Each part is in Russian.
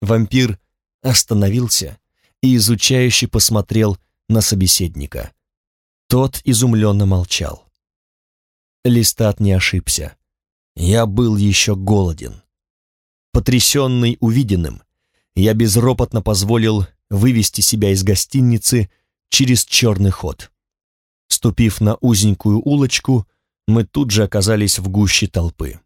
Вампир остановился и изучающе посмотрел на собеседника. Тот изумленно молчал. Листат не ошибся. Я был еще голоден. Потрясенный увиденным, я безропотно позволил вывести себя из гостиницы через черный ход. Ступив на узенькую улочку, мы тут же оказались в гуще толпы.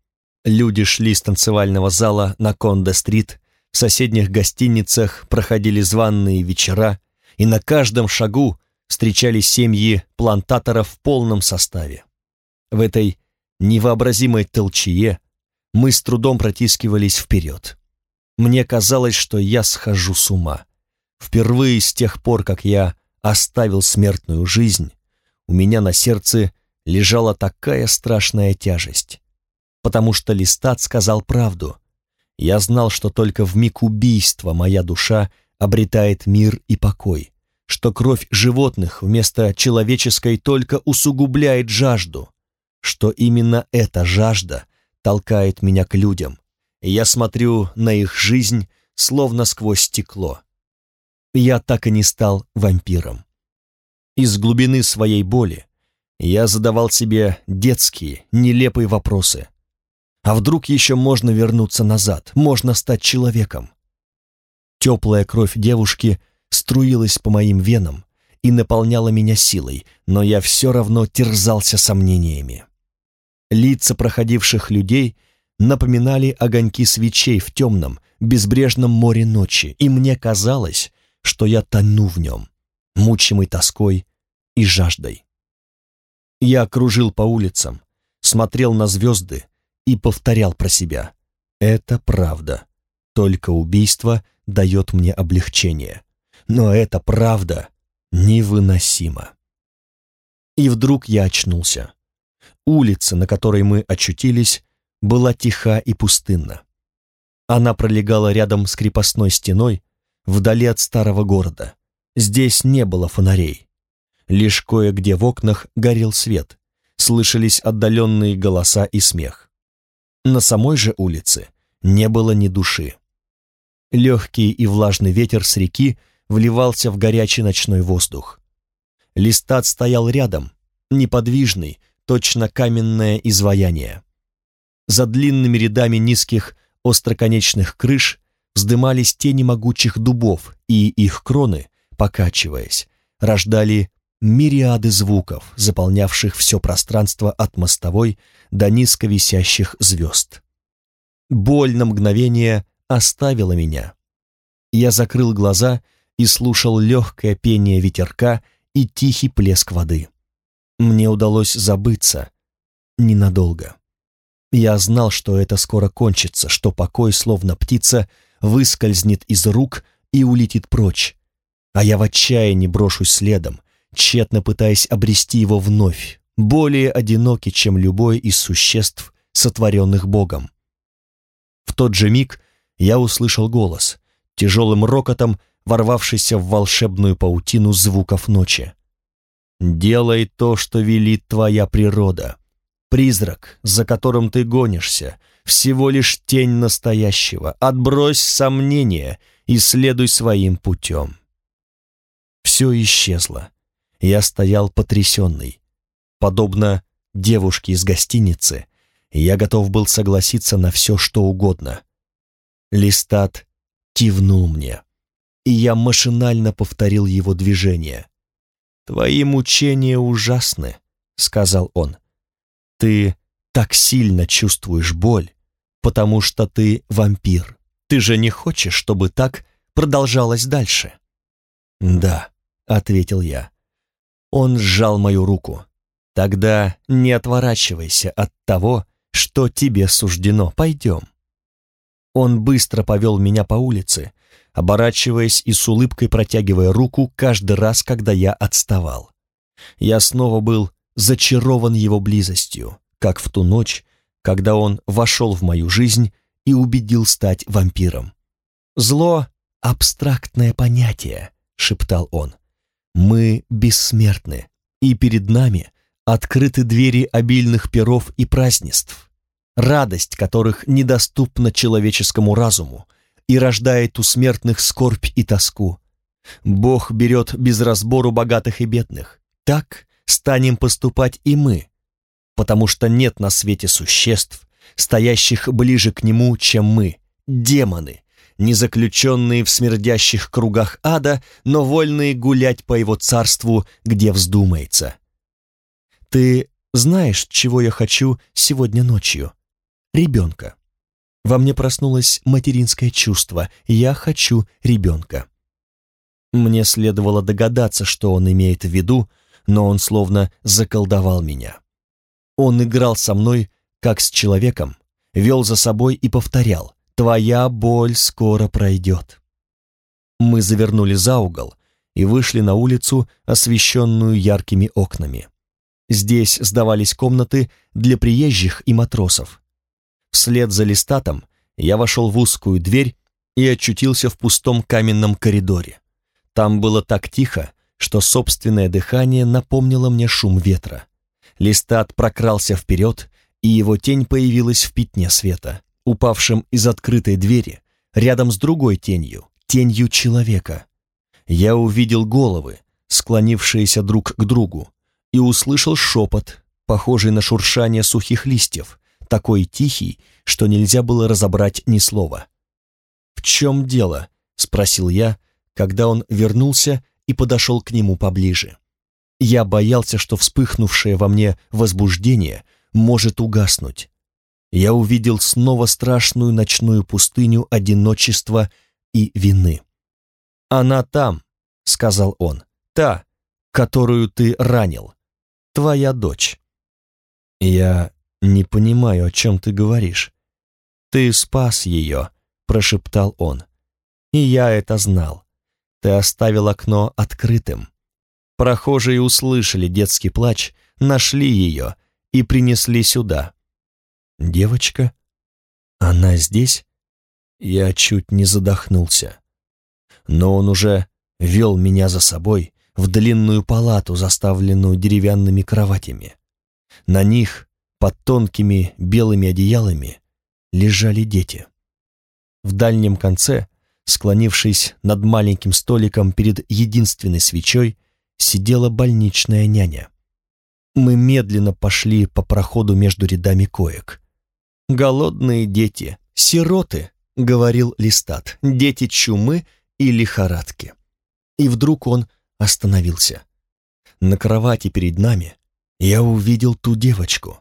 Люди шли с танцевального зала на Конда-стрит, в соседних гостиницах проходили званные вечера, и на каждом шагу встречались семьи плантаторов в полном составе. В этой невообразимой толчее мы с трудом протискивались вперед. Мне казалось, что я схожу с ума. Впервые с тех пор, как я оставил смертную жизнь, у меня на сердце лежала такая страшная тяжесть. Потому что Листат сказал правду. Я знал, что только в миг убийства моя душа обретает мир и покой, что кровь животных вместо человеческой только усугубляет жажду, что именно эта жажда толкает меня к людям, и я смотрю на их жизнь словно сквозь стекло. Я так и не стал вампиром. Из глубины своей боли я задавал себе детские, нелепые вопросы. А вдруг еще можно вернуться назад, можно стать человеком? Теплая кровь девушки струилась по моим венам и наполняла меня силой, но я все равно терзался сомнениями. Лица проходивших людей напоминали огоньки свечей в темном, безбрежном море ночи, и мне казалось, что я тону в нем, мучимый тоской и жаждой. Я кружил по улицам, смотрел на звезды и повторял про себя. Это правда. Только убийство дает мне облегчение. Но это правда невыносимо. И вдруг я очнулся. Улица, на которой мы очутились, была тиха и пустынна. Она пролегала рядом с крепостной стеной, вдали от старого города. Здесь не было фонарей. Лишь кое-где в окнах горел свет, слышались отдаленные голоса и смех. На самой же улице не было ни души. Легкий и влажный ветер с реки вливался в горячий ночной воздух. Листат стоял рядом, неподвижный, точно каменное изваяние. За длинными рядами низких остроконечных крыш вздымались тени могучих дубов, и их кроны, покачиваясь, рождали мириады звуков, заполнявших все пространство от мостовой до низко висящих звезд. Боль на мгновение оставила меня. Я закрыл глаза и слушал легкое пение ветерка и тихий плеск воды. Мне удалось забыться ненадолго. Я знал, что это скоро кончится, что покой, словно птица, выскользнет из рук и улетит прочь, а я в отчаянии брошусь следом, тщетно пытаясь обрести его вновь, более одинокий, чем любое из существ, сотворенных Богом. В тот же миг я услышал голос, тяжелым рокотом ворвавшийся в волшебную паутину звуков ночи. «Делай то, что велит твоя природа. Призрак, за которым ты гонишься, всего лишь тень настоящего. Отбрось сомнения и следуй своим путем». Все исчезло. Я стоял потрясенный. Подобно девушке из гостиницы, я готов был согласиться на все, что угодно. Листат кивнул мне, и я машинально повторил его движение. «Твои мучения ужасны», — сказал он. «Ты так сильно чувствуешь боль, потому что ты вампир. Ты же не хочешь, чтобы так продолжалось дальше?» «Да», — ответил я. Он сжал мою руку. «Тогда не отворачивайся от того, что тебе суждено. Пойдем». Он быстро повел меня по улице, оборачиваясь и с улыбкой протягивая руку каждый раз, когда я отставал. Я снова был зачарован его близостью, как в ту ночь, когда он вошел в мою жизнь и убедил стать вампиром. «Зло — абстрактное понятие», — шептал он. Мы бессмертны, и перед нами открыты двери обильных перов и празднеств, радость которых недоступна человеческому разуму, и рождает у смертных скорбь и тоску. Бог берет без разбору богатых и бедных. Так станем поступать и мы, потому что нет на свете существ, стоящих ближе к Нему, чем мы, демоны, не заключенные в смердящих кругах ада, но вольные гулять по Его царству, где вздумается. Ты знаешь, чего я хочу сегодня ночью? Ребенка. Во мне проснулось материнское чувство. Я хочу ребенка. Мне следовало догадаться, что он имеет в виду, но он словно заколдовал меня. Он играл со мной, как с человеком, вел за собой и повторял «Твоя боль скоро пройдет». Мы завернули за угол и вышли на улицу, освещенную яркими окнами. Здесь сдавались комнаты для приезжих и матросов. Вслед за листатом я вошел в узкую дверь и очутился в пустом каменном коридоре. Там было так тихо, что собственное дыхание напомнило мне шум ветра. Листат прокрался вперед, и его тень появилась в пятне света, упавшем из открытой двери, рядом с другой тенью, тенью человека. Я увидел головы, склонившиеся друг к другу, и услышал шепот, похожий на шуршание сухих листьев, такой тихий, что нельзя было разобрать ни слова. «В чем дело?» — спросил я, когда он вернулся и подошел к нему поближе. Я боялся, что вспыхнувшее во мне возбуждение может угаснуть. Я увидел снова страшную ночную пустыню одиночества и вины. «Она там», — сказал он, — «та, которую ты ранил, твоя дочь». «Я не понимаю, о чем ты говоришь». «Ты спас ее», — прошептал он. «И я это знал. Ты оставил окно открытым. Прохожие услышали детский плач, нашли ее и принесли сюда. Девочка? Она здесь? Я чуть не задохнулся. Но он уже вел меня за собой в длинную палату, заставленную деревянными кроватями. На них, под тонкими белыми одеялами, лежали дети. В дальнем конце склонившись над маленьким столиком перед единственной свечой, сидела больничная няня. Мы медленно пошли по проходу между рядами коек. «Голодные дети, сироты», — говорил Листат, — «дети чумы и лихорадки». И вдруг он остановился. На кровати перед нами я увидел ту девочку.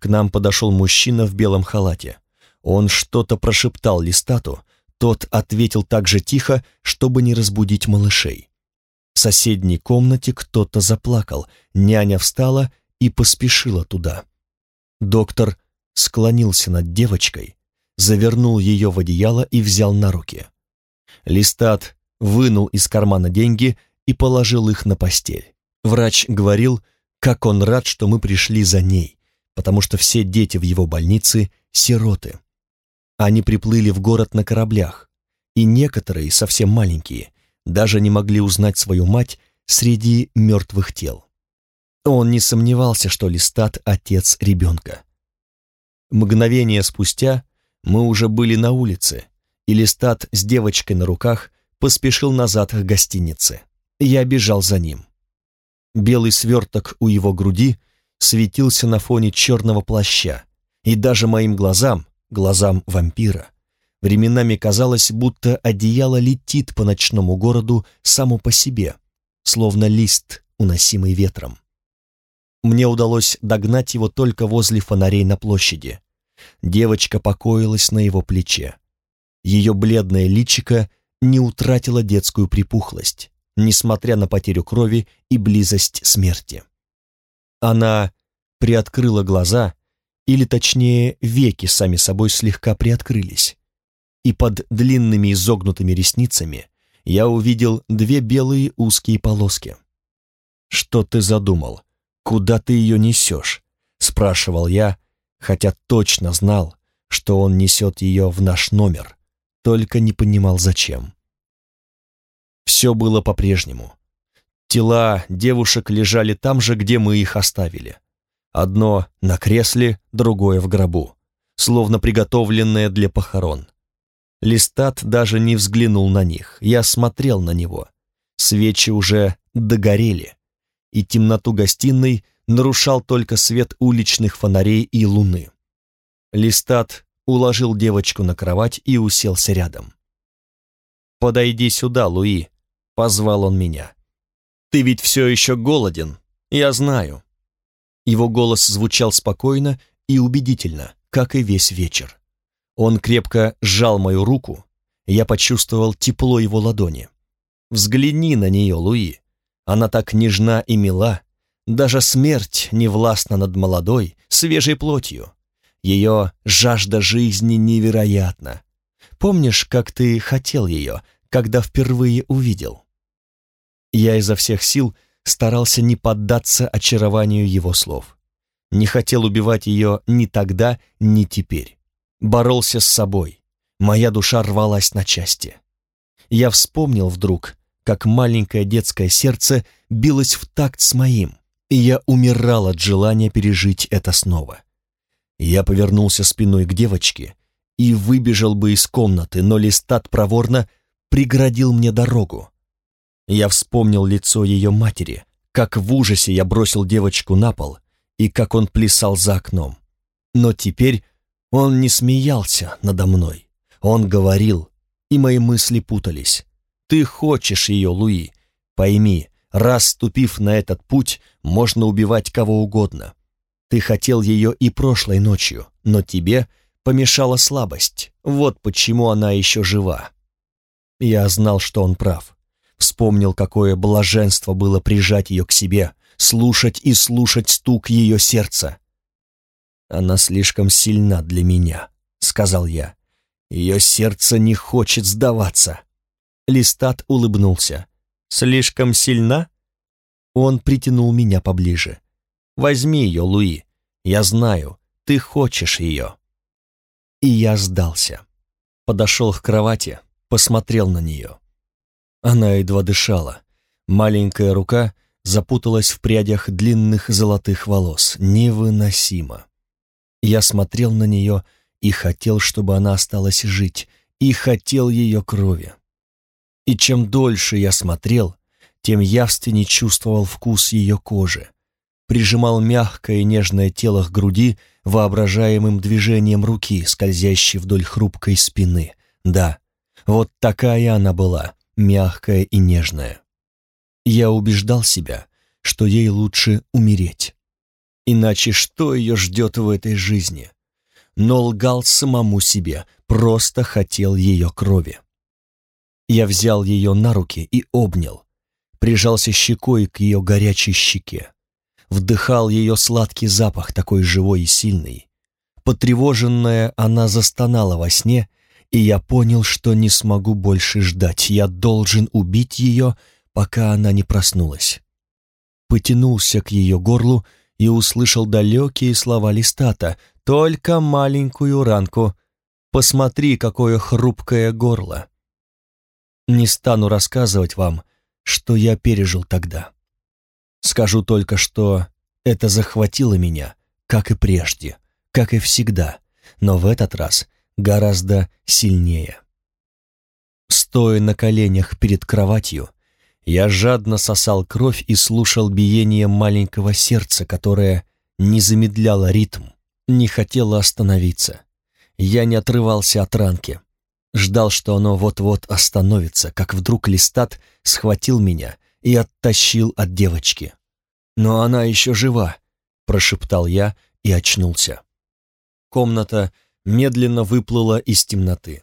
К нам подошел мужчина в белом халате. Он что-то прошептал Листату, тот ответил так же тихо, чтобы не разбудить малышей. В соседней комнате кто-то заплакал, няня встала и поспешила туда. Доктор склонился над девочкой, завернул ее в одеяло и взял на руки. Листат вынул из кармана деньги и положил их на постель. Врач говорил, как он рад, что мы пришли за ней, потому что все дети в его больнице — сироты. Они приплыли в город на кораблях, и некоторые, совсем маленькие, даже не могли узнать свою мать среди мертвых тел. Он не сомневался, что Листат — отец ребенка. Мгновение спустя мы уже были на улице, и Листат с девочкой на руках поспешил назад к гостинице. Я бежал за ним. Белый сверток у его груди светился на фоне черного плаща, и даже моим глазам, глазам вампира. Временами казалось, будто одеяло летит по ночному городу само по себе, словно лист, уносимый ветром. Мне удалось догнать его только возле фонарей на площади. Девочка покоилась на его плече. Ее бледное личико не утратило детскую припухлость, несмотря на потерю крови и близость смерти. Она приоткрыла глаза или точнее веки сами собой слегка приоткрылись, и под длинными изогнутыми ресницами я увидел две белые узкие полоски. «Что ты задумал? Куда ты ее несешь?» — спрашивал я, хотя точно знал, что он несет ее в наш номер, только не понимал зачем. Все было по-прежнему. Тела девушек лежали там же, где мы их оставили. Одно на кресле, другое в гробу, словно приготовленное для похорон. Листат даже не взглянул на них, я смотрел на него. Свечи уже догорели, и темноту гостиной нарушал только свет уличных фонарей и луны. Листат уложил девочку на кровать и уселся рядом. «Подойди сюда, Луи», — позвал он меня. «Ты ведь все еще голоден, я знаю». Его голос звучал спокойно и убедительно, как и весь вечер. Он крепко сжал мою руку, я почувствовал тепло его ладони. Взгляни на нее, Луи. Она так нежна и мила. Даже смерть не властна над молодой, свежей плотью. Ее жажда жизни невероятна. Помнишь, как ты хотел ее, когда впервые увидел? Я изо всех сил старался не поддаться очарованию его слов. Не хотел убивать ее ни тогда, ни теперь. Боролся с собой. Моя душа рвалась на части. Я вспомнил вдруг, как маленькое детское сердце билось в такт с моим, и я умирал от желания пережить это снова. Я повернулся спиной к девочке и выбежал бы из комнаты, но Листат проворно преградил мне дорогу. Я вспомнил лицо ее матери, как в ужасе я бросил девочку на пол и как он плясал за окном. Но теперь он не смеялся надо мной. Он говорил, и мои мысли путались. «Ты хочешь ее, Луи. Пойми, раз ступив на этот путь, можно убивать кого угодно. Ты хотел ее и прошлой ночью, но тебе помешала слабость. Вот почему она еще жива». Я знал, что он прав. Вспомнил, какое блаженство было прижать ее к себе, слушать и слушать стук ее сердца. «Она слишком сильна для меня», — сказал я. «Ее сердце не хочет сдаваться». Листат улыбнулся. «Слишком сильна?» Он притянул меня поближе. «Возьми ее, Луи. Я знаю, ты хочешь ее». И я сдался. Подошел к кровати, посмотрел на нее. Она едва дышала. Маленькая рука запуталась в прядях длинных золотых волос. Невыносимо. Я смотрел на нее и хотел, чтобы она осталась жить, и хотел ее крови. И чем дольше я смотрел, тем явственнее чувствовал вкус ее кожи, прижимал мягкое и нежное тело к груди воображаемым движением руки, скользящей вдоль хрупкой спины. Да, вот такая она была, мягкая и нежная. Я убеждал себя, что ей лучше умереть. Иначе что ее ждет в этой жизни? Но лгал самому себе, просто хотел ее крови. Я взял ее на руки и обнял, прижался щекой к ее горячей щеке, вдыхал ее сладкий запах, такой живой и сильный. Потревоженная, она застонала во сне, и я понял, что не смогу больше ждать, я должен убить ее, пока она не проснулась. Потянулся к ее горлу и услышал далекие слова Листата, «Только маленькую ранку. Посмотри, какое хрупкое горло». Не стану рассказывать вам, что я пережил тогда. Скажу только, что это захватило меня, как и прежде, как и всегда, но в этот раз гораздо сильнее. Стоя на коленях перед кроватью, я жадно сосал кровь и слушал биение маленького сердца, которое не замедляло ритм, не хотело остановиться. Я не отрывался от ранки, Ждал, что оно вот-вот остановится, как вдруг листат схватил меня и оттащил от девочки. «Но она еще жива», — прошептал я и очнулся. Комната медленно выплыла из темноты.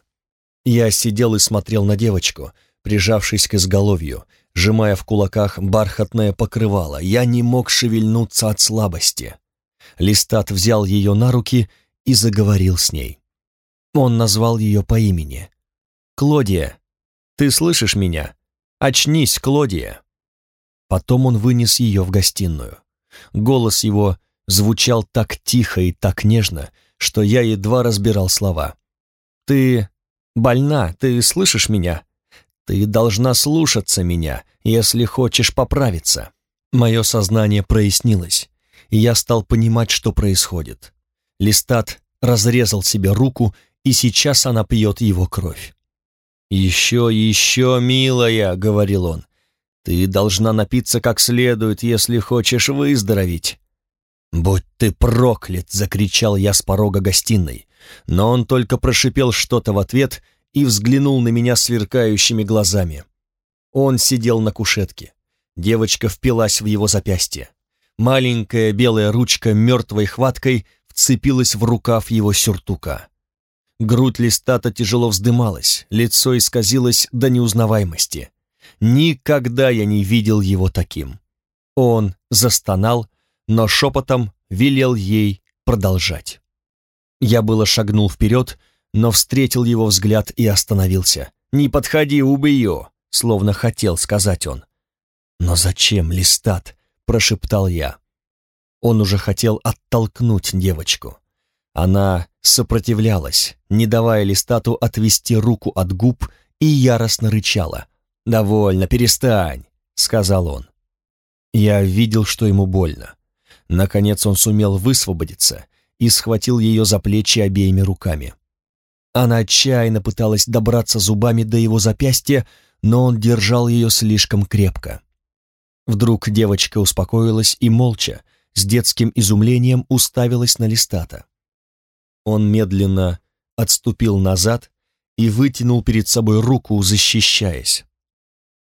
Я сидел и смотрел на девочку, прижавшись к изголовью, сжимая в кулаках бархатное покрывало. Я не мог шевельнуться от слабости. Листат взял ее на руки и заговорил с ней. Он назвал ее по имени. «Клодия, ты слышишь меня? Очнись, Клодия!» Потом он вынес ее в гостиную. Голос его звучал так тихо и так нежно, что я едва разбирал слова. «Ты больна, ты слышишь меня? Ты должна слушаться меня, если хочешь поправиться». Мое сознание прояснилось, и я стал понимать, что происходит. Листат разрезал себе руку и сейчас она пьет его кровь. «Еще, еще, милая», — говорил он, — «ты должна напиться как следует, если хочешь выздороветь». «Будь ты проклят!» — закричал я с порога гостиной, но он только прошипел что-то в ответ и взглянул на меня сверкающими глазами. Он сидел на кушетке. Девочка впилась в его запястье. Маленькая белая ручка мертвой хваткой вцепилась в рукав его сюртука. Грудь листата тяжело вздымалась, лицо исказилось до неузнаваемости. Никогда я не видел его таким. Он застонал, но шепотом велел ей продолжать. Я было шагнул вперед, но встретил его взгляд и остановился. «Не подходи, убью!» — словно хотел сказать он. «Но зачем, Листат?» — прошептал я. Он уже хотел оттолкнуть девочку. Она сопротивлялась, не давая Листату отвести руку от губ и яростно рычала. «Довольно, перестань», — сказал он. Я видел, что ему больно. Наконец он сумел высвободиться и схватил ее за плечи обеими руками. Она отчаянно пыталась добраться зубами до его запястья, но он держал ее слишком крепко. Вдруг девочка успокоилась и молча, с детским изумлением уставилась на листата. Он медленно отступил назад и вытянул перед собой руку, защищаясь.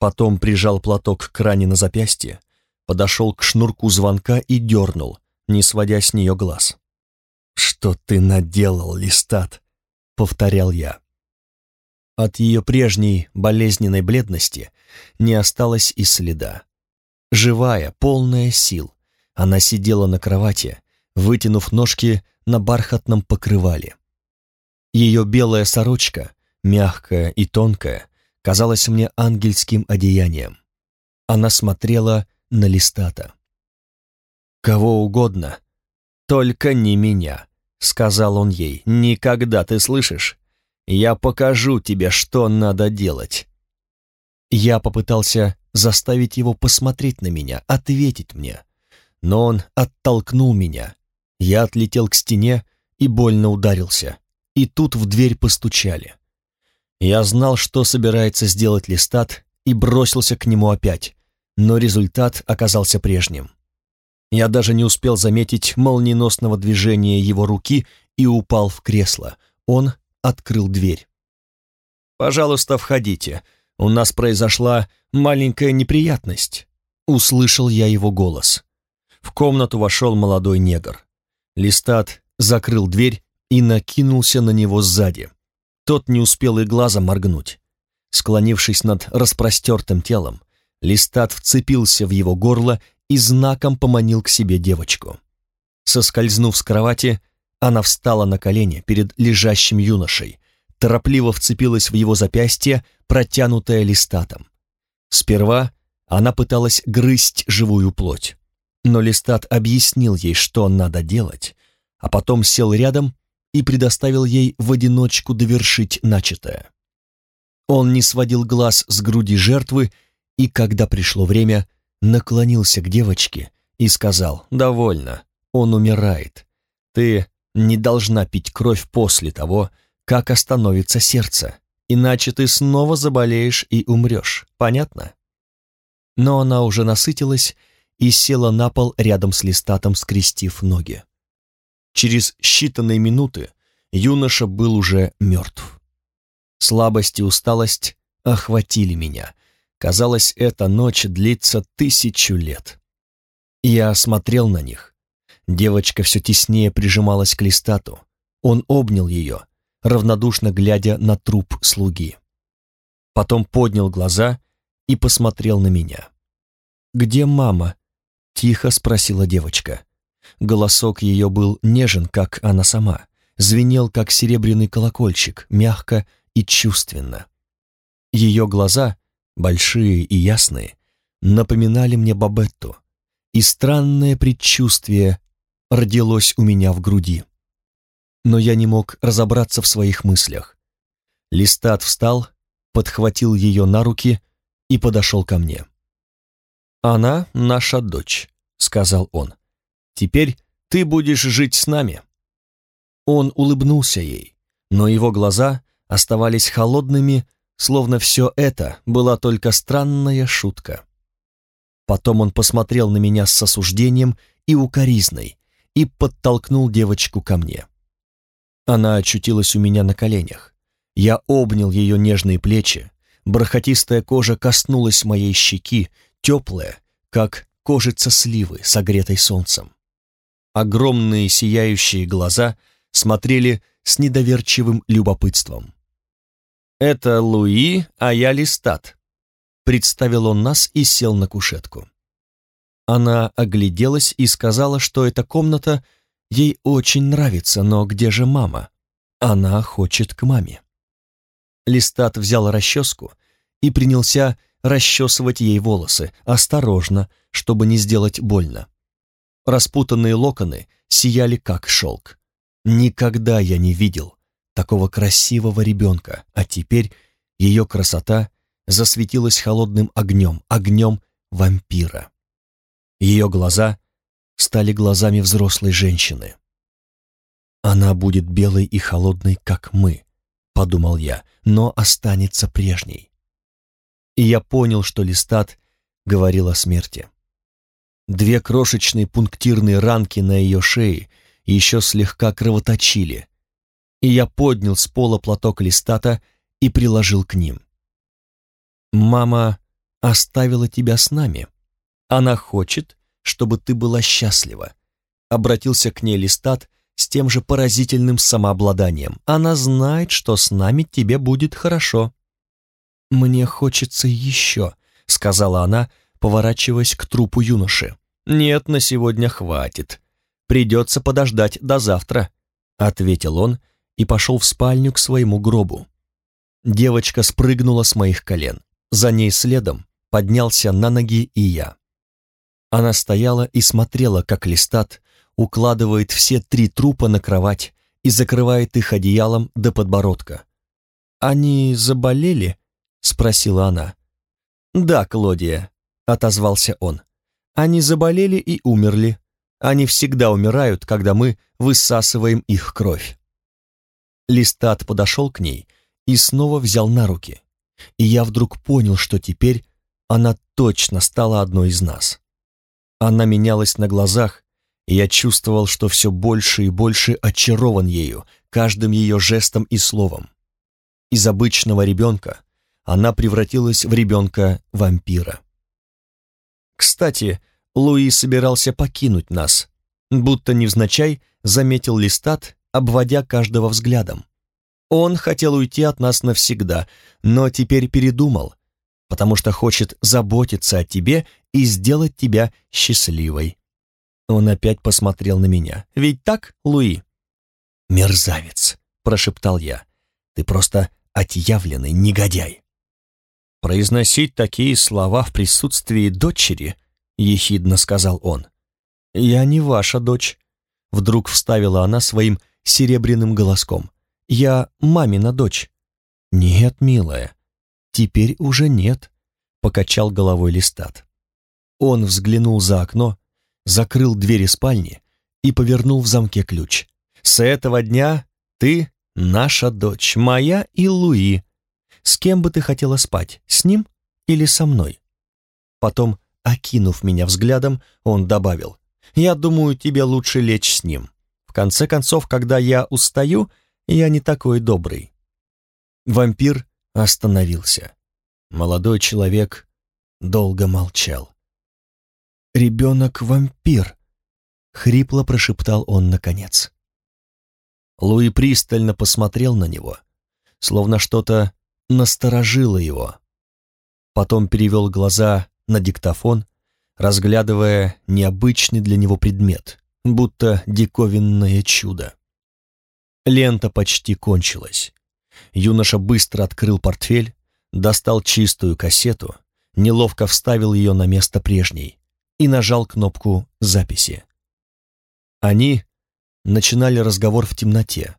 Потом прижал платок к ране на запястье, подошел к шнурку звонка и дернул, не сводя с нее глаз. «Что ты наделал, Листат?» — повторял я. От ее прежней болезненной бледности не осталось и следа. Живая, полная сил, она сидела на кровати, вытянув ножки на бархатном покрывале. Ее белая сорочка, мягкая и тонкая, казалась мне ангельским одеянием. Она смотрела на листата. «Кого угодно, только не меня», — сказал он ей. «Никогда, ты слышишь? Я покажу тебе, что надо делать». Я попытался заставить его посмотреть на меня, ответить мне. Но он оттолкнул меня. Я отлетел к стене и больно ударился. И тут в дверь постучали. Я знал, что собирается сделать Листат, и бросился к нему опять, но результат оказался прежним. Я даже не успел заметить молниеносного движения его руки и упал в кресло. Он открыл дверь. «Пожалуйста, входите. У нас произошла маленькая неприятность», — услышал я его голос. В комнату вошел молодой негр. Листат закрыл дверь и накинулся на него сзади. Тот не успел и глазом моргнуть. Склонившись над распростертым телом, Листат вцепился в его горло и знаком поманил к себе девочку. Соскользнув с кровати, она встала на колени перед лежащим юношей, торопливо вцепилась в его запястье, протянутое листатом. Сперва она пыталась грызть живую плоть, но листат объяснил ей, что надо делать, а потом сел рядом и предоставил ей в одиночку довершить начатое. Он не сводил глаз с груди жертвы и, когда пришло время, наклонился к девочке и сказал «Довольно, он умирает. Ты не должна пить кровь после того, как остановится сердце, иначе ты снова заболеешь и умрешь, понятно?» Но она уже насытилась и села на пол рядом с листатом, скрестив ноги. Через считанные минуты юноша был уже мертв. Слабость и усталость охватили меня. Казалось, эта ночь длится тысячу лет. Я смотрел на них. Девочка все теснее прижималась к листату. Он обнял ее, равнодушно глядя на труп слуги. Потом поднял глаза и посмотрел на меня. «Где мама?» — тихо спросила девочка. Голосок ее был нежен, как она сама, звенел, как серебряный колокольчик, мягко и чувственно. Ее глаза, большие и ясные, напоминали мне Бабетту, и странное предчувствие родилось у меня в груди но я не мог разобраться в своих мыслях. Листат встал, подхватил ее на руки и подошел ко мне. «Она наша дочь», — сказал он. «Теперь ты будешь жить с нами». Он улыбнулся ей, но его глаза оставались холодными, словно все это была только странная шутка. Потом он посмотрел на меня с осуждением и укоризной и подтолкнул девочку ко мне. Она очутилась у меня на коленях. Я обнял ее нежные плечи, бархатистая кожа коснулась моей щеки, теплая, как кожица сливы, согретой солнцем. Огромные сияющие глаза смотрели с недоверчивым любопытством. «Это Луи, а я Листат», — представил он нас и сел на кушетку. Она огляделась и сказала, что эта комната ей очень нравится, но где же мама? Она хочет к маме. Листат взял расческу и принялся расчесывать ей волосы, осторожно, чтобы не сделать больно. Распутанные локоны сияли как шелк. Никогда я не видел такого красивого ребенка, а теперь ее красота засветилась холодным огнем, огнем вампира. Ее глаза стали глазами взрослой женщины. «Она будет белой и холодной, как мы», — подумал я, «но останется прежней». И я понял, что Листат говорил о смерти. Две крошечные пунктирные ранки на ее шее еще слегка кровоточили, и я поднял с пола платок Листата и приложил к ним. «Мама оставила тебя с нами», она хочет, чтобы ты была счастлива. Обратился к ней Листат с тем же поразительным самообладанием. Она знает, что с нами тебе будет хорошо. Мне хочется еще, сказала она, поворачиваясь к трупу юноши. Нет, на сегодня хватит. Придется подождать до завтра, ответил он и пошел в спальню к своему гробу. Девочка спрыгнула с моих колен. За ней следом поднялся на ноги и я. Она стояла и смотрела, как Листат укладывает все три трупа на кровать и закрывает их одеялом до подбородка. «Они заболели?» — спросила она. «Да, Клодия», — отозвался он. «Они заболели и умерли. Они всегда умирают, когда мы высасываем их кровь». Листат подошел к ней и снова взял на руки. И я вдруг понял, что теперь она точно стала одной из нас. Она менялась на глазах, и я чувствовал, что все больше и больше очарован ею, каждым ее жестом и словом. Из обычного ребенка она превратилась в ребенка-вампира. Кстати, Луи собирался покинуть нас, будто невзначай заметил листат, обводя каждого взглядом. Он хотел уйти от нас навсегда, но теперь передумал, потому что хочет заботиться о тебе и сделать тебя счастливой. Он опять посмотрел на меня. Ведь так, Луи? Мерзавец, прошептал я. Ты просто отъявленный негодяй. Произносить такие слова в присутствии дочери, ехидно сказал он. Я не ваша дочь, вдруг вставила она своим серебряным голоском. Я мамина дочь. Нет, милая, теперь уже нет, покачал головой Листат. Он взглянул за окно, закрыл двери спальни и повернул в замке ключ. «С этого дня ты наша дочь, моя и Луи. С кем бы ты хотела спать, с ним или со мной?» Потом, окинув меня взглядом, он добавил, «Я думаю, тебе лучше лечь с ним. В конце концов, когда я устаю, я не такой добрый». Вампир остановился. Молодой человек долго молчал. «Ребенок-вампир», — хрипло прошептал он наконец. Луи пристально посмотрел на него, словно что-то насторожило его. Потом перевел глаза на диктофон, разглядывая необычный для него предмет, будто диковинное чудо. Лента почти кончилась. Юноша быстро открыл портфель, достал чистую кассету, неловко вставил ее на место прежней и нажал кнопку записи. Они начинали разговор в темноте,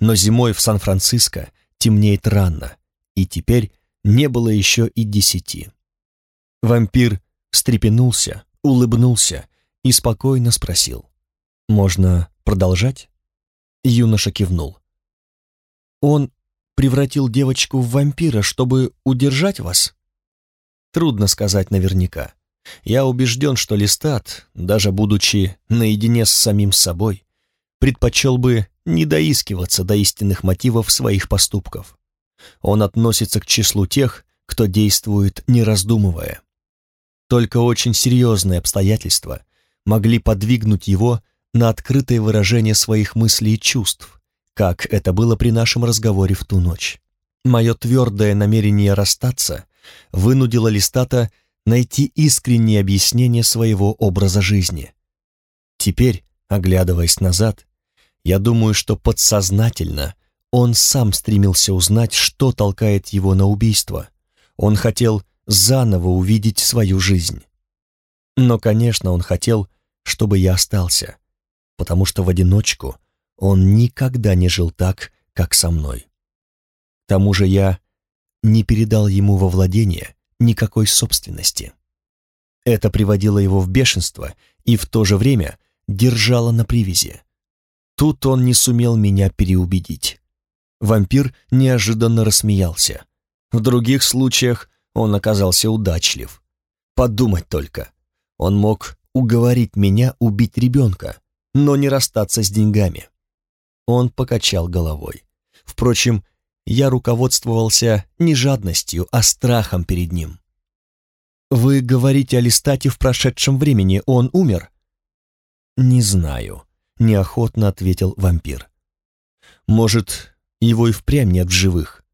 но зимой в Сан-Франциско темнеет рано, и теперь не было еще и десяти. Вампир встрепенулся, улыбнулся и спокойно спросил. «Можно продолжать?» Юноша кивнул. Он превратил девочку в вампира, чтобы удержать вас? Трудно сказать наверняка. Я убежден, что Листат, даже будучи наедине с самим собой, предпочел бы не доискиваться до истинных мотивов своих поступков. Он относится к числу тех, кто действует не раздумывая. Только очень серьезные обстоятельства могли подвигнуть его на открытое выражение своих мыслей и чувств, как это было при нашем разговоре в ту ночь. Мое твердое намерение расстаться вынудило Листата найти искреннее объяснение своего образа жизни. Теперь, оглядываясь назад, я думаю, что подсознательно он сам стремился узнать, что толкает его на убийство. Он хотел заново увидеть свою жизнь. Но, конечно, он хотел, чтобы я остался, потому что в одиночку он никогда не жил так, как со мной. К тому же я не передал ему во владение никакой собственности. Это приводило его в бешенство и в то же время держало на привязи. Тут он не сумел меня переубедить. Вампир неожиданно рассмеялся. В других случаях он оказался удачлив. Подумать только. Он мог уговорить меня убить ребенка, но не расстаться с деньгами. Он покачал головой. Впрочем, я руководствовался не жадностью, а страхом перед ним. «Вы говорите о Листате в прошедшем времени, он умер?» «Не знаю», — неохотно ответил вампир. «Может, его и впрямь нет в живых,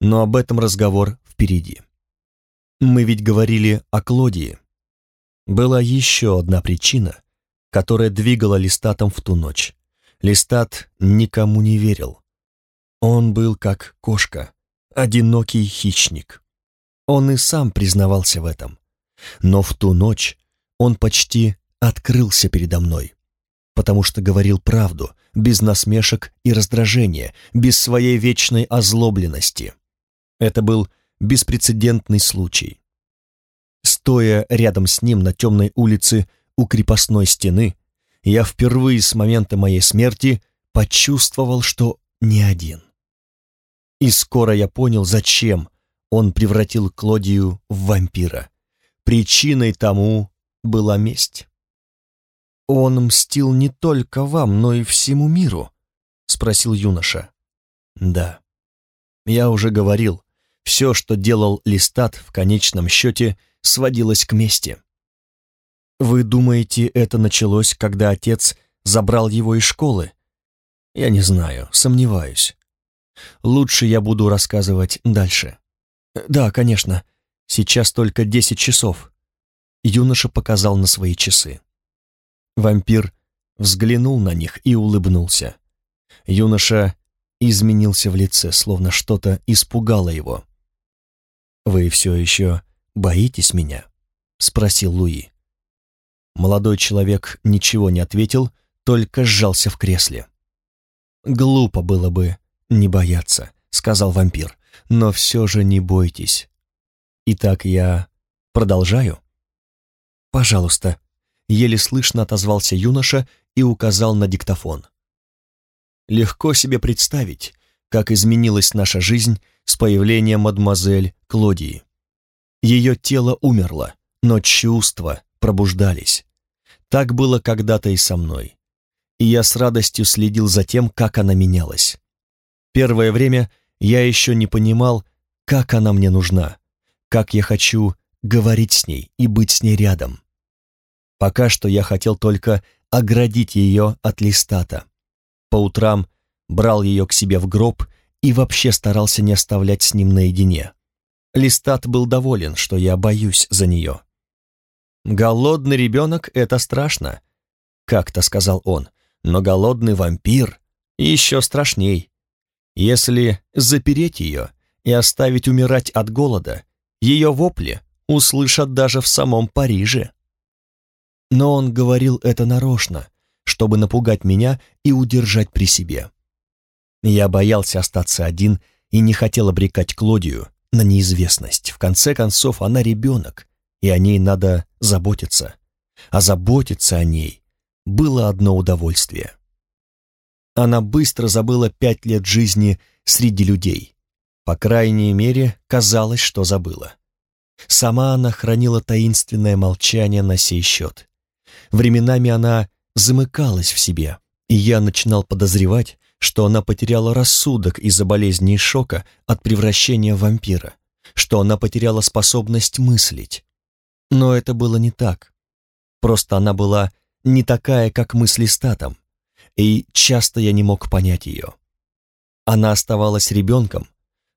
но об этом разговор впереди. Мы ведь говорили о Клодии. Была еще одна причина, которая двигала Листатом в ту ночь. Листат никому не верил. Он был как кошка, одинокий хищник. Он и сам признавался в этом. Но в ту ночь он почти открылся передо мной, потому что говорил правду, без насмешек и раздражения, без своей вечной озлобленности. Это был беспрецедентный случай. Стоя рядом с ним на темной улице у крепостной стены, я впервые с момента моей смерти почувствовал, что не один. И скоро я понял, зачем он превратил Клодию в вампира. Причиной тому была месть. «Он мстил не только вам, но и всему миру?» — спросил юноша. «Да. Я уже говорил, все, что делал Листат, в конечном счете сводилось к мести. Вы думаете, это началось, когда отец забрал его из школы? Я не знаю, сомневаюсь. Лучше я буду рассказывать дальше. Да, конечно, сейчас только десять часов. Юноша показал на свои часы. Вампир взглянул на них и улыбнулся. Юноша изменился в лице, словно что-то испугало его. «Вы все еще боитесь меня?» — спросил Луи. Молодой человек ничего не ответил, только сжался в кресле. «Глупо было бы не бояться», — сказал вампир, — «но все же не бойтесь. Итак, я продолжаю?» «Пожалуйста», — еле слышно отозвался юноша и указал на диктофон. Легко себе представить, как изменилась наша жизнь с появлением мадемуазель Клодии. Ее тело умерло, но чувства пробуждались. Так было когда-то и со мной. И я с радостью следил за тем, как она менялась. Первое время я еще не понимал, как она мне нужна, как я хочу говорить с ней и быть с ней рядом. Пока что я хотел только оградить ее от листата. По утрам брал ее к себе в гроб и вообще старался не оставлять с ним наедине. Листат был доволен, что я боюсь за нее. «Голодный ребенок — это страшно», — как-то сказал он, «но голодный вампир еще страшней. Если запереть ее и оставить умирать от голода, ее вопли услышат даже в самом Париже». Но он говорил это нарочно, чтобы напугать меня и удержать при себе. Я боялся остаться один и не хотел обрекать Клодию на неизвестность. В конце концов, она ребенок, и о ней надо заботиться. А заботиться о ней было одно удовольствие. Она быстро забыла пять лет жизни среди людей. По крайней мере, казалось, что забыла. Сама она хранила таинственное молчание на сей счет. Временами она замыкалась в себе, и я начинал подозревать, что она потеряла рассудок из-за болезни и шока от превращения в вампира, что она потеряла способность мыслить. Но это было не так. Просто она была не такая, как мы с и часто я не мог понять ее. Она оставалась ребенком,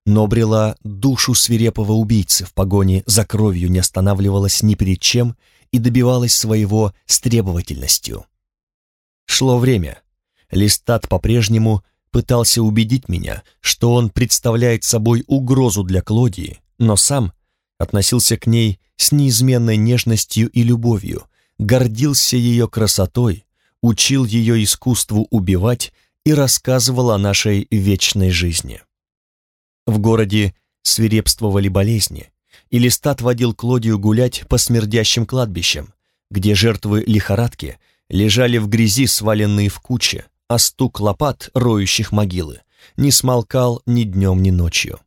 но брела душу свирепого убийцы в погоне за кровью не останавливалась ни перед чем и добивалась своего с требовательностью. Шло время. Листат по-прежнему пытался убедить меня, что он представляет собой угрозу для Клодии, но сам относился к ней с неизменной нежностью и любовью, гордился ее красотой, учил ее искусству убивать и рассказывал о нашей вечной жизни. В городе свирепствовали болезни, и Листат водил Клодию гулять по смердящим кладбищам, где жертвы лихорадки лежали в грязи, сваленные в куче, а стук лопат, роющих могилы, не смолкал ни днем, ни ночью.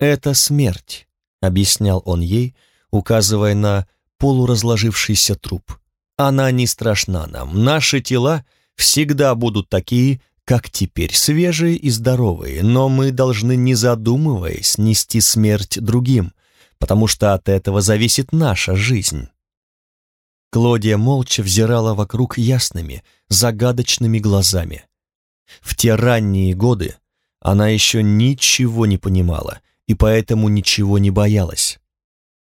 «Это смерть», — объяснял он ей, указывая на полуразложившийся труп. «Она не страшна нам. Наши тела всегда будут такие, как теперь, свежие и здоровые, но мы должны, не задумываясь, нести смерть другим, потому что от этого зависит наша жизнь». Клодия молча взирала вокруг ясными, загадочными глазами. В те ранние годы она еще ничего не понимала и поэтому ничего не боялась.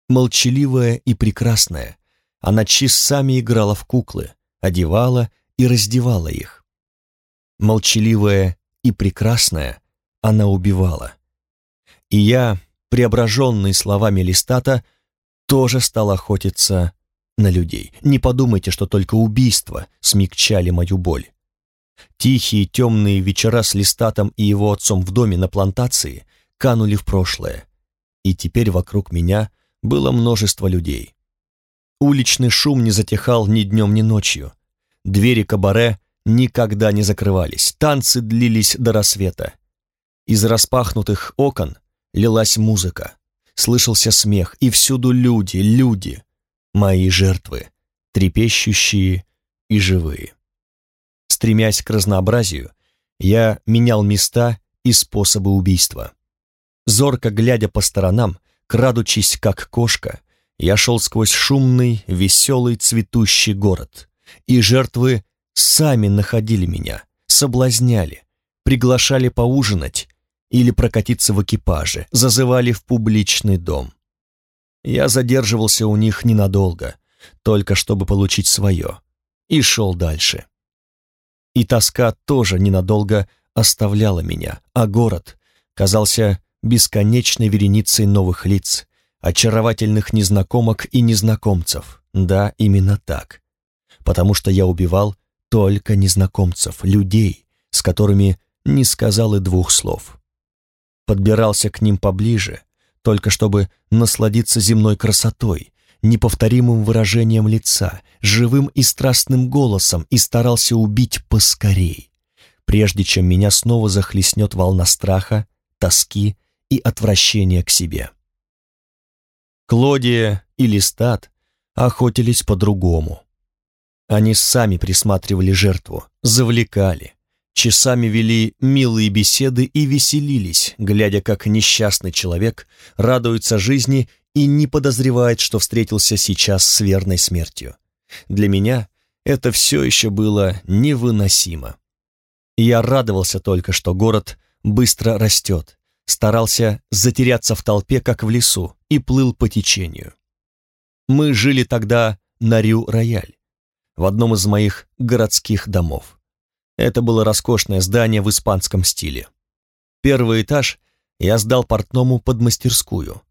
Молчаливая и прекрасная, она часами играла в куклы, одевала и раздевала их. Молчаливая и прекрасная, она убивала. И я, преображенный словами Листата, тоже стал охотиться на людей. Не подумайте, что только убийства смягчали мою боль. Тихие темные вечера с Листатом и его отцом в доме на плантации канули в прошлое, и теперь вокруг меня было множество людей. Уличный шум не затихал ни днем, ни ночью. Двери кабаре никогда не закрывались, танцы длились до рассвета. Из распахнутых окон лилась музыка, слышался смех, и всюду люди, люди, мои жертвы, трепещущие и живые. Стремясь к разнообразию, я менял места и способы убийства. Зорко глядя по сторонам, крадучись как кошка, я шел сквозь шумный, веселый, цветущий город, и жертвы сами находили меня, соблазняли, приглашали поужинать или прокатиться в экипаже, зазывали в публичный дом. Я задерживался у них ненадолго, только чтобы получить свое, и шел дальше. И тоска тоже ненадолго оставляла меня, а город казался бесконечной вереницей новых лиц, очаровательных незнакомок и незнакомцев. Да, именно так. Потому что я убивал только незнакомцев, людей, с которыми не сказал и двух слов. Подбирался к ним поближе, только чтобы насладиться земной красотой, неповторимым выражением лица, живым и страстным голосом и старался убить поскорей, прежде чем меня снова захлестнет волна страха, тоски и отвращение к себе. Клодия и Листат охотились по-другому. Они сами присматривали жертву, завлекали, часами вели милые беседы и веселились, глядя, как несчастный человек радуется жизни и не подозревает, что встретился сейчас с верной смертью. Для меня это все еще было невыносимо. Я радовался только, что город быстро растет, старался затеряться в толпе, как в лесу, и плыл по течению. Мы жили тогда на Рю-Рояль, в одном из моих городских домов. Это было роскошное здание в испанском стиле. Первый этаж я сдал портному под мастерскую,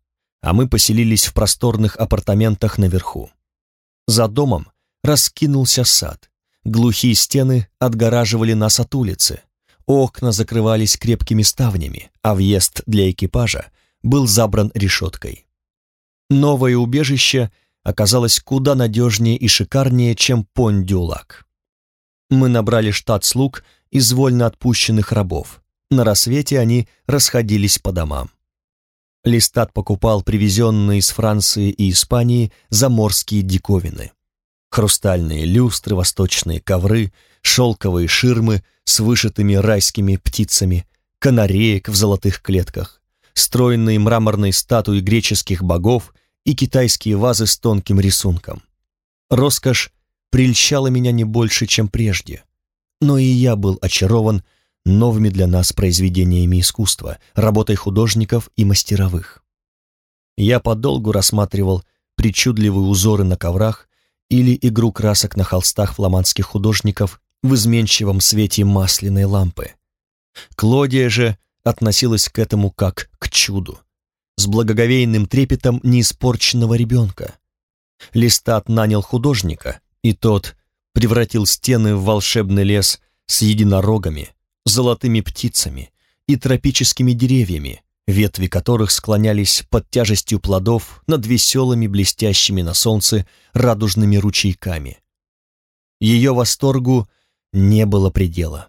а мы поселились в просторных апартаментах наверху. За домом раскинулся сад, глухие стены отгораживали нас от улицы, Окна закрывались крепкими ставнями, а въезд для экипажа был забран решеткой. Новое убежище оказалось куда надежнее и шикарнее, чем Пондюлак. Мы набрали штат слуг из вольно отпущенных рабов. На рассвете они расходились по домам. Листат покупал привезенные из Франции и Испании заморские диковины. Хрустальные люстры, восточные ковры, шелковые ширмы с вышитыми райскими птицами, канареек в золотых клетках, стройные мраморные статуи греческих богов и китайские вазы с тонким рисунком. Роскошь прельщала меня не больше, чем прежде. Но и я был очарован новыми для нас произведениями искусства, работой художников и мастеровых. Я подолгу рассматривал причудливые узоры на коврах или игру красок на холстах фламандских художников в изменчивом свете масляной лампы. Клодия же относилась к этому как к чуду, с благоговейным трепетом неиспорченного ребенка. Листат нанял художника, и тот превратил стены в волшебный лес с единорогами, золотыми птицами и тропическими деревьями, ветви которых склонялись под тяжестью плодов над веселыми блестящими на солнце радужными ручейками. Ее восторгу не было предела.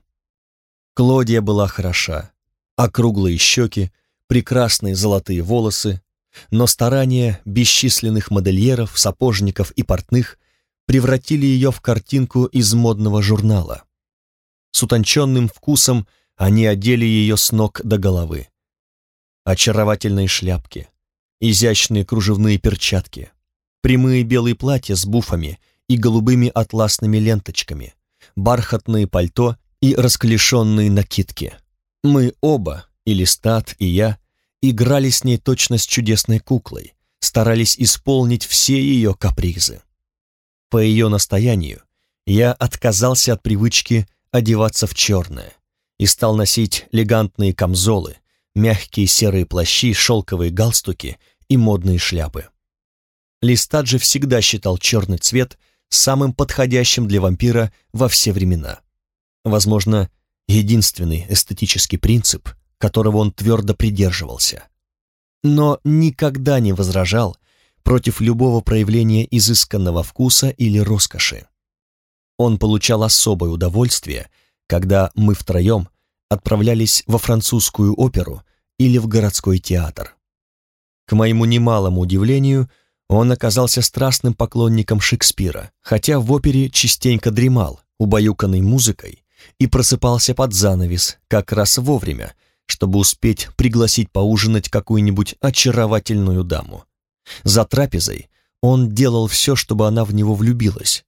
Клодия была хороша, округлые щеки, прекрасные золотые волосы, но старания бесчисленных модельеров, сапожников и портных превратили ее в картинку из модного журнала. С утонченным вкусом они одели ее с ног до головы. Очаровательные шляпки, изящные кружевные перчатки, прямые белые платья с буфами и голубыми атласными ленточками, бархатные пальто и расклешенные накидки. Мы оба, и Листат, и я, играли с ней точно с чудесной куклой, старались исполнить все ее капризы. По ее настоянию я отказался от привычки одеваться в черное и стал носить элегантные камзолы, мягкие серые плащи, шелковые галстуки и модные шляпы. Листат же всегда считал черный цвет самым подходящим для вампира во все времена. Возможно, единственный эстетический принцип, которого он твердо придерживался. Но никогда не возражал против любого проявления изысканного вкуса или роскоши он получал особое удовольствие, когда мы втроем отправлялись во французскую оперу или в городской театр. К моему немалому удивлению, он оказался страстным поклонником Шекспира, хотя в опере частенько дремал, убаюканный музыкой, и просыпался под занавес как раз вовремя, чтобы успеть пригласить поужинать какую-нибудь очаровательную даму. За трапезой он делал все, чтобы она в него влюбилась.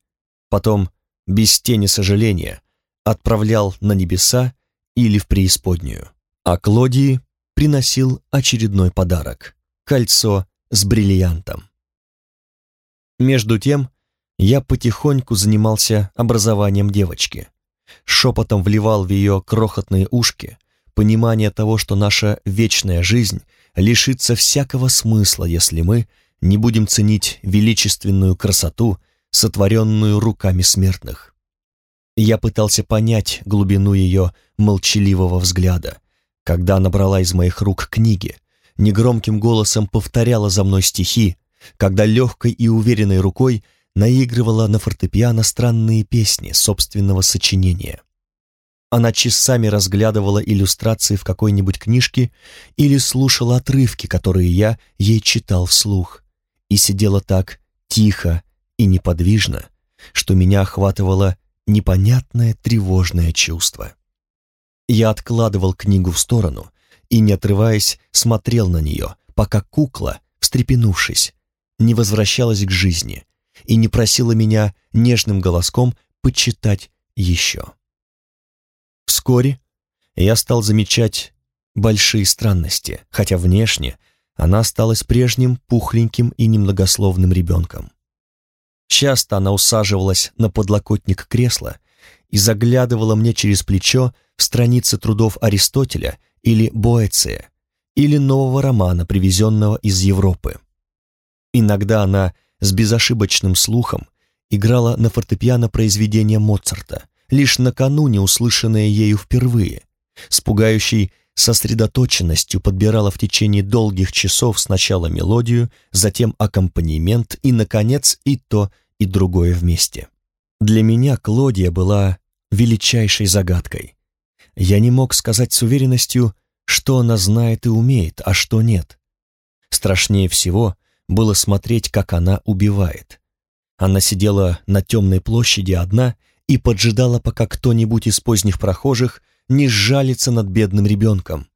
Потом без тени сожаления, отправлял на небеса или в преисподнюю. А Клодии приносил очередной подарок — кольцо с бриллиантом. Между тем, я потихоньку занимался образованием девочки. Шепотом вливал в ее крохотные ушки понимание того, что наша вечная жизнь лишится всякого смысла, если мы не будем ценить величественную красоту сотворенную руками смертных. Я пытался понять глубину ее молчаливого взгляда, когда она брала из моих рук книги, негромким голосом повторяла за мной стихи, когда легкой и уверенной рукой наигрывала на фортепиано странные песни собственного сочинения. Она часами разглядывала иллюстрации в какой-нибудь книжке или слушала отрывки, которые я ей читал вслух, и сидела так тихо и неподвижно, что меня охватывало непонятное тревожное чувство. Я откладывал книгу в сторону и, не отрываясь, смотрел на нее, пока кукла, встрепенувшись, не возвращалась к жизни и не просила меня нежным голоском почитать еще. Вскоре я стал замечать большие странности, хотя внешне она осталась прежним пухленьким и немногословным ребенком. Часто она усаживалась на подлокотник кресла и заглядывала мне через плечо в страницы трудов Аристотеля или Боэция, или нового романа, привезенного из Европы. Иногда она с безошибочным слухом играла на фортепиано произведения Моцарта, лишь накануне услышанное ею впервые, с пугающей сосредоточенностью подбирала в течение долгих часов сначала мелодию, затем аккомпанемент и, наконец, и то, и другое вместе. Для меня Клодия была величайшей загадкой, Я не мог сказать с уверенностью, что она знает и умеет, а что нет. Страшнее всего было смотреть, как она убивает. Она сидела на темной площади одна и поджидала, пока кто-нибудь из поздних прохожих не сжалится над бедным ребенком.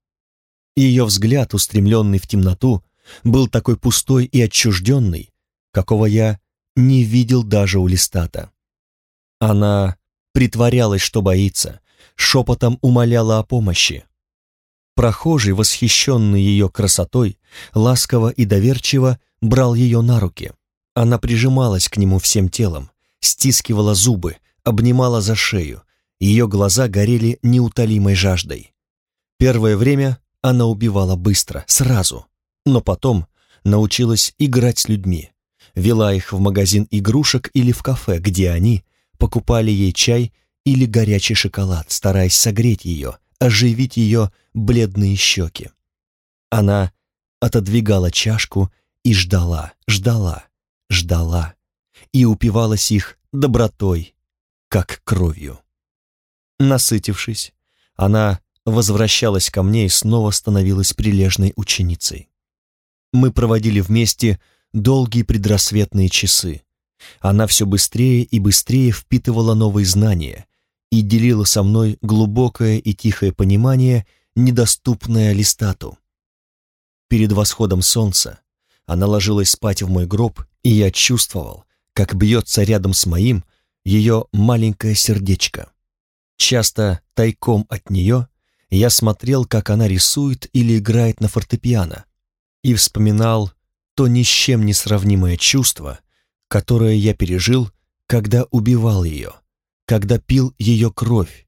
Ее взгляд, устремленный в темноту, был такой пустой и отчужденный, какого я не видел даже у листата. Она притворялась, что боится, шепотом умоляла о помощи. Прохожий, восхищенный ее красотой, ласково и доверчиво брал ее на руки. Она прижималась к нему всем телом, стискивала зубы, обнимала за шею, ее глаза горели неутолимой жаждой. Первое время она убивала быстро, сразу, но потом научилась играть с людьми, вела их в магазин игрушек или в кафе, где они покупали ей чай или горячий шоколад, стараясь согреть ее, оживить ее бледные щеки. Она отодвигала чашку и ждала, ждала, ждала, и упивалась их добротой, как кровью. Насытившись, она возвращалась ко мне и снова становилась прилежной ученицей. Мы проводили вместе долгие предрассветные часы. Она все быстрее и быстрее впитывала новые знания и делила со мной глубокое и тихое понимание, недоступное Листату. Перед восходом солнца она ложилась спать в мой гроб, и я чувствовал, как бьется рядом с моим ее маленькое сердечко. Часто тайком от нее я смотрел, как она рисует или играет на фортепиано, и вспоминал то ни с чем не сравнимое чувство, которое я пережил, когда убивал ее, когда пил ее кровь,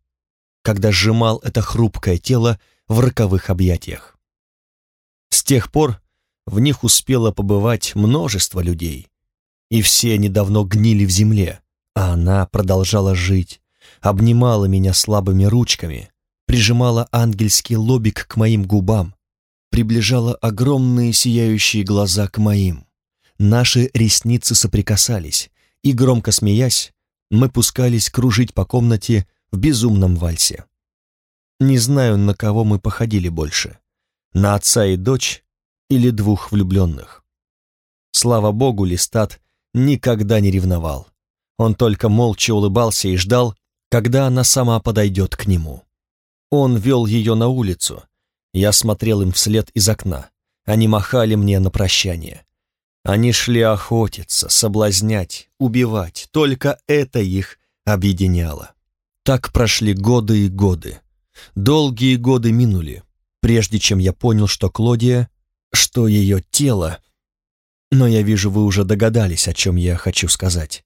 когда сжимал это хрупкое тело в роковых объятиях. С тех пор в них успело побывать множество людей, и все недавно гнили в земле, а она продолжала жить, обнимала меня слабыми ручками, прижимала ангельский лобик к моим губам, приближала огромные сияющие глаза к моим. Наши ресницы соприкасались, и, громко смеясь, мы пускались кружить по комнате в безумном вальсе. Не знаю, на кого мы походили больше, на отца и дочь или двух влюбленных. Слава богу, Листат никогда не ревновал. Он только молча улыбался и ждал, когда она сама подойдет к нему. Он вел ее на улицу. Я смотрел им вслед из окна. Они махали мне на прощание. Они шли охотиться, соблазнять, убивать. Только это их объединяло. Так прошли годы и годы. Долгие годы минули, прежде чем я понял, что Клодия, что ее тело... Но я вижу, вы уже догадались, о чем я хочу сказать.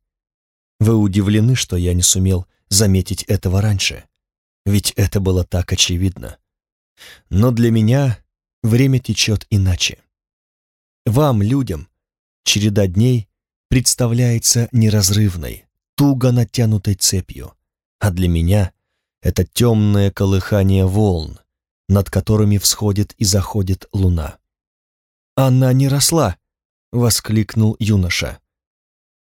Вы удивлены, что я не сумел заметить этого раньше, ведь это было так очевидно. Но для меня время течет иначе. Вам, людям, череда дней представляется неразрывной, туго натянутой цепью, а для меня это темное колыхание волн, над которыми всходит и заходит луна. «Она не росла!» — воскликнул юноша.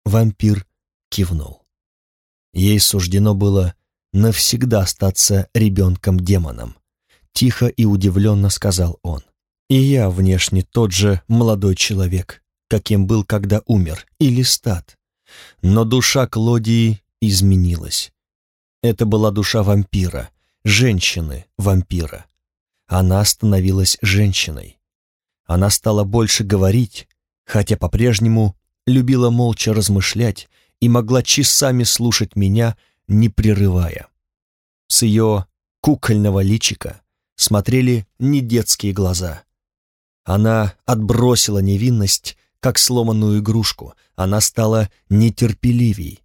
Вампир кивнул. Ей суждено было навсегда остаться ребенком-демоном. Тихо и удивленно сказал он. И я внешне тот же молодой человек, каким был, когда умер, или стат. Но душа Клодии изменилась. Это была душа вампира, женщины-вампира. Она становилась женщиной. Она стала больше говорить, хотя по-прежнему любила молча размышлять и могла часами слушать меня, не прерывая. С ее кукольного личика смотрели не детские глаза. Она отбросила невинность, как сломанную игрушку, она стала нетерпеливей.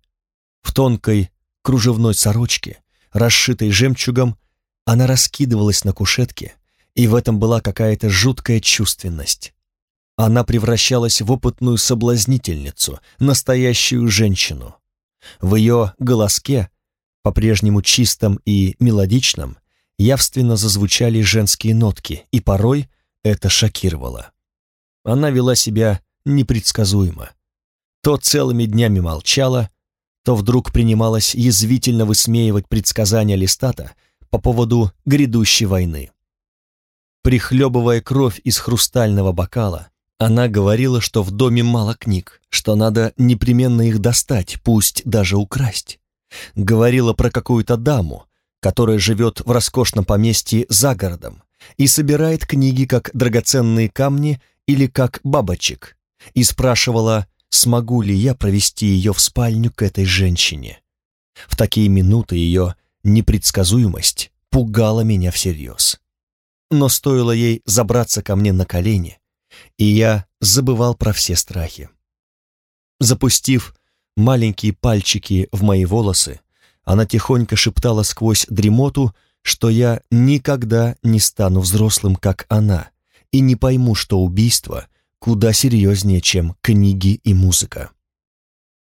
В тонкой кружевной сорочке, расшитой жемчугом, она раскидывалась на кушетке, и в этом была какая-то жуткая чувственность. Она превращалась в опытную соблазнительницу, настоящую женщину. В ее голоске, по-прежнему чистом и мелодичном, явственно зазвучали женские нотки, и порой это шокировало. Она вела себя непредсказуемо. То целыми днями молчала, то вдруг принималась язвительно высмеивать предсказания Листата, по поводу грядущей войны. Прихлебывая кровь из хрустального бокала, она говорила, что в доме мало книг, что надо непременно их достать, пусть даже украсть. Говорила про какую-то даму, которая живет в роскошном поместье за городом и собирает книги как драгоценные камни или как бабочек, и спрашивала, смогу ли я провести ее в спальню к этой женщине. В такие минуты ее непредсказуемость пугала меня всерьез. Но стоило ей забраться ко мне на колени, и я забывал про все страхи. Запустив маленькие пальчики в мои волосы, она тихонько шептала сквозь дремоту, что я никогда не стану взрослым, как она, и не пойму, что убийство куда серьезнее, чем книги и музыка.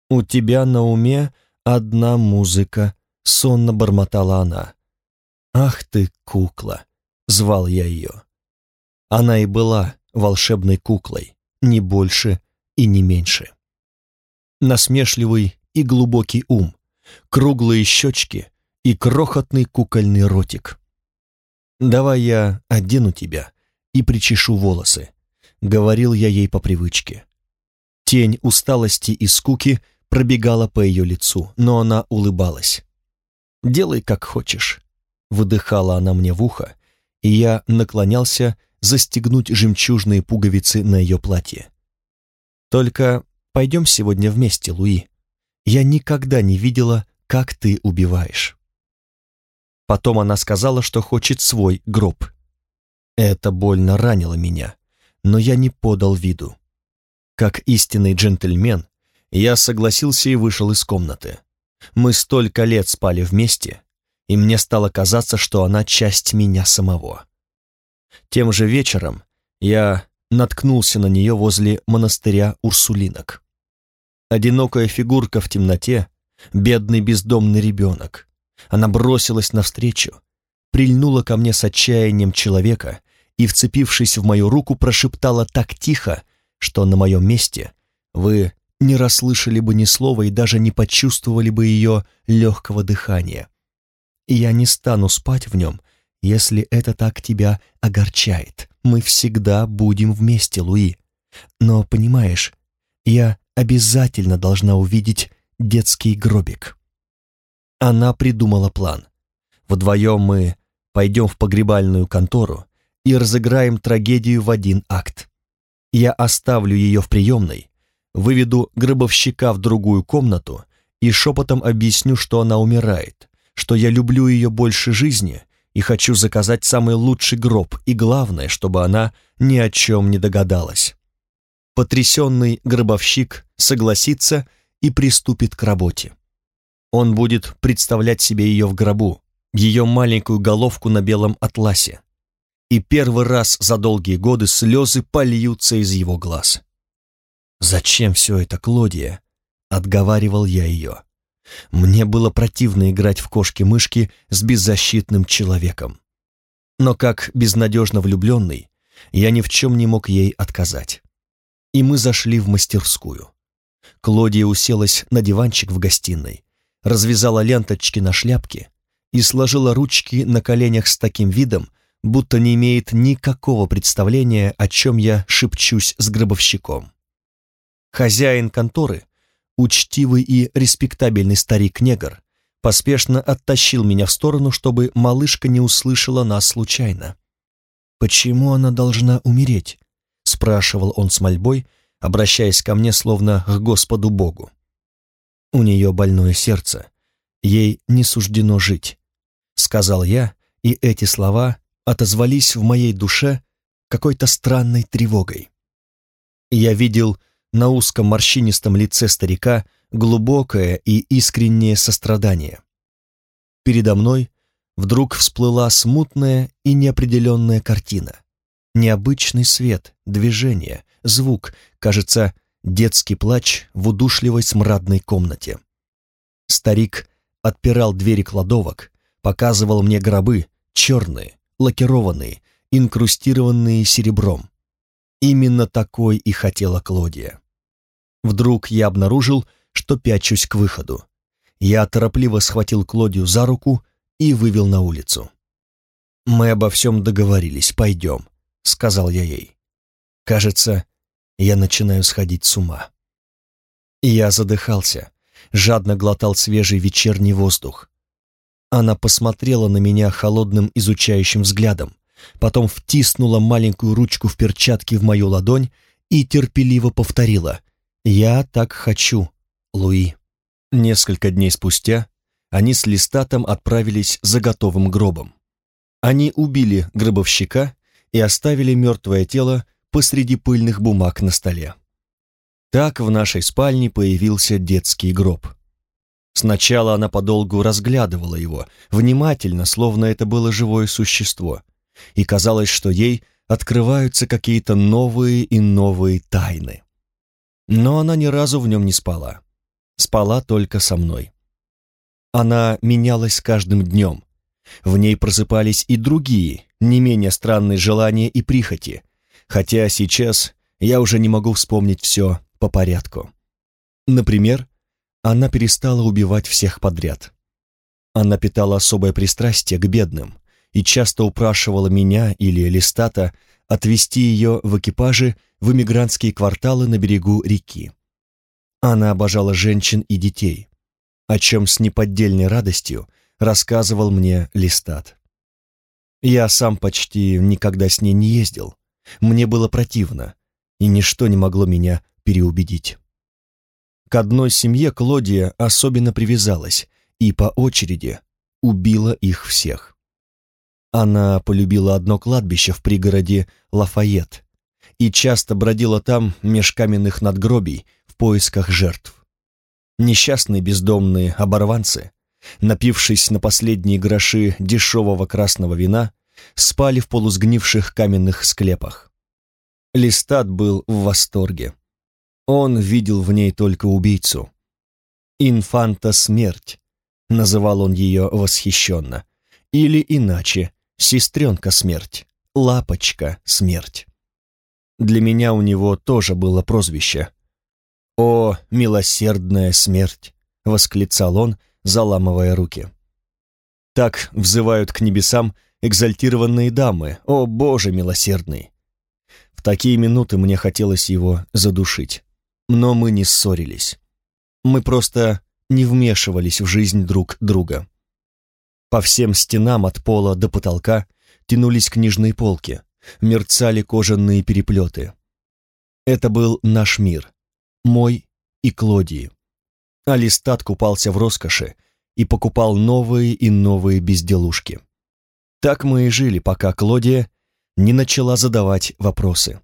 «У тебя на уме одна музыка», — сонно бормотала она. «Ах ты, кукла!» — звал я ее. Она и была волшебной куклой, не больше и не меньше. Насмешливый и глубокий ум, круглые щечки и крохотный кукольный ротик. «Давай я одену тебя и причешу волосы», говорил я ей по привычке. Тень усталости и скуки пробегала по ее лицу, но она улыбалась. «Делай, как хочешь», — выдыхала она мне в ухо, и я наклонялся застегнуть жемчужные пуговицы на ее платье. «Только пойдем сегодня вместе, Луи. Я никогда не видела, как ты убиваешь». Потом она сказала, что хочет свой гроб. Это больно ранило меня но я не подал виду. Как истинный джентльмен, я согласился и вышел из комнаты. Мы столько лет спали вместе, и мне стало казаться, что она часть меня самого. Тем же вечером я наткнулся на нее возле монастыря Урсулинок. Одинокая фигурка в темноте, бедный бездомный ребенок. Она бросилась навстречу, прильнула ко мне с отчаянием человека, и, вцепившись в мою руку, прошептала так тихо, что на моем месте вы не расслышали бы ни слова и даже не почувствовали бы ее легкого дыхания. И я не стану спать в нем, если это так тебя огорчает. Мы всегда будем вместе, Луи. Но, понимаешь, я обязательно должна увидеть детский гробик. Она придумала план. Вдвоем мы пойдем в погребальную контору, и разыграем трагедию в один акт. Я оставлю ее в приемной, выведу гробовщика в другую комнату и шепотом объясню, что она умирает, что я люблю ее больше жизни и хочу заказать самый лучший гроб, и главное, чтобы она ни о чем не догадалась. Потрясенный гробовщик согласится и приступит к работе. Он будет представлять себе ее в гробу, ее маленькую головку на белом атласе, и первый раз за долгие годы слезы польются из его глаз. «Зачем все это, Клодия?» — отговаривал я ее. Мне было противно играть в кошки-мышки с беззащитным человеком. Но как безнадежно влюбленный, я ни в чем не мог ей отказать. И мы зашли в мастерскую. Клодия уселась на диванчик в гостиной, развязала ленточки на шляпке и сложила ручки на коленях с таким видом, будто не имеет никакого представления, о чем я шепчусь с гробовщиком. Хозяин конторы, учтивый и респектабельный старик-негр, поспешно оттащил меня в сторону, чтобы малышка не услышала нас случайно. «Почему она должна умереть?» — спрашивал он с мольбой, обращаясь ко мне словно к Господу Богу. «У нее больное сердце, ей не суждено жить», — сказал я, и эти слова отозвались в моей душе какой-то странной тревогой. Я видел на узком морщинистом лице старика глубокое и искреннее сострадание. Передо мной вдруг всплыла смутная и неопределенная картина. Необычный свет, движение, звук, кажется, детский плач в удушливой смрадной комнате. Старик отпирал двери кладовок, показывал мне гробы, черные, лакированные, инкрустированные серебром. Именно такой и хотела Клодия. Вдруг я обнаружил, что пячусь к выходу. Я торопливо схватил Клодию за руку и вывел на улицу. «Мы обо всем договорились, пойдем», — сказал я ей. «Кажется, я начинаю сходить с ума». Я задыхался, жадно глотал свежий вечерний воздух. Она посмотрела на меня холодным изучающим взглядом, потом втиснула маленькую ручку в перчатке в мою ладонь и терпеливо повторила «Я так хочу, Луи». Несколько дней спустя они с Листатом отправились за готовым гробом. Они убили гробовщика и оставили мертвое тело посреди пыльных бумаг на столе. Так в нашей спальне появился детский гроб. Сначала она подолгу разглядывала его, внимательно, словно это было живое существо, и казалось, что ей открываются какие-то новые и новые тайны. Но она ни разу в нем не спала. Спала только со мной. Она менялась каждым днем. В ней просыпались и другие, не менее странные желания и прихоти, хотя сейчас я уже не могу вспомнить все по порядку. Например, она перестала убивать всех подряд. Она питала особое пристрастие к бедным и часто упрашивала меня или Листата отвезти ее в экипаже в эмигрантские кварталы на берегу реки. Она обожала женщин и детей, о чем с неподдельной радостью рассказывал мне Листат. Я сам почти никогда с ней не ездил. Мне было противно, и ничто не могло меня переубедить. К одной семье Клодия особенно привязалась и по очереди убила их всех. Она полюбила одно кладбище в пригороде Лафайет и часто бродила там меж каменных надгробий в поисках жертв. Несчастные бездомные оборванцы, напившись на последние гроши дешевого красного вина, спали в полусгнивших каменных склепах. Листат был в восторге. Он видел в ней только убийцу. «Инфанта смерть», — называл он ее восхищенно. Или иначе, сестренка смерть, лапочка смерть. Для меня у него тоже было прозвище. «О, милосердная смерть!» — восклицал он, заламывая руки. Так взывают к небесам экзальтированные дамы. О, Боже милосердный! В такие минуты мне хотелось его задушить. Но мы не ссорились. Мы просто не вмешивались в жизнь друг друга. По всем стенам от пола до потолка тянулись книжные полки, мерцали кожаные переплеты. Это был наш мир, мой и Клодии. Алистат купался в роскоши и покупал новые и новые безделушки. Так мы и жили, пока Клодия не начала задавать вопросы.